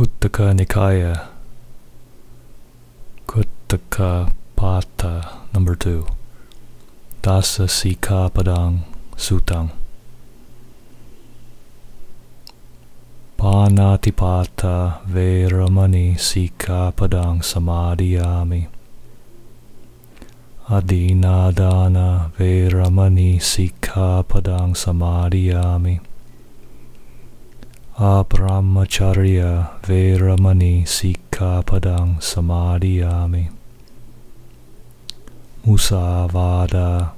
Khuddaka Nikaya, Khuddaka Patha, number two, Dasa Sikapadang Sutang. Panatipata Veramani Sikapadang Samadhiyami. Adinadana Veramani Sikapadang Samadhiyami. Abrahmacharya Veramani Sikapadang Samadhiyami. Musavada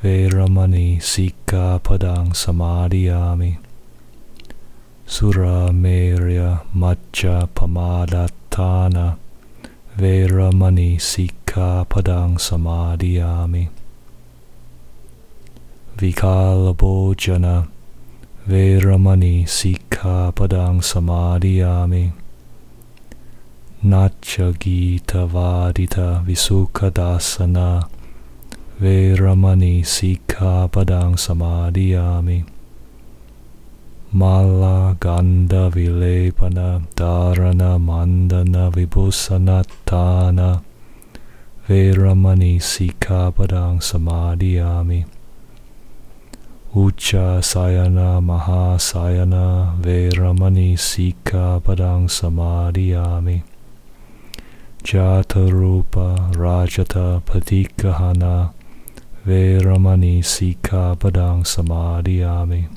Veramani Sikapadang Samadhiyami. Sura Merya Macha Pamadatana Veramani Sikapadang Samadhiyami. Vikalabhojana Veramani Sikapadang Samadhiyami. Nacha Gita Vadita Visukadasana Veramani Sikapadang Samadhiyami. Mala Ganda Vilepana Dharana Mandana Vibhusanatana Veramani Sikapadang Samadhiyami. Ucha Sayana Mahasayana Veramani Sikapadang Samadhiyami. Jatarupa Rajata Patikahana Veramani Sikapadang Samadhiyami.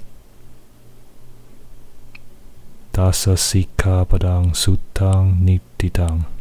Dasa Sika Padang Sutang Nititang.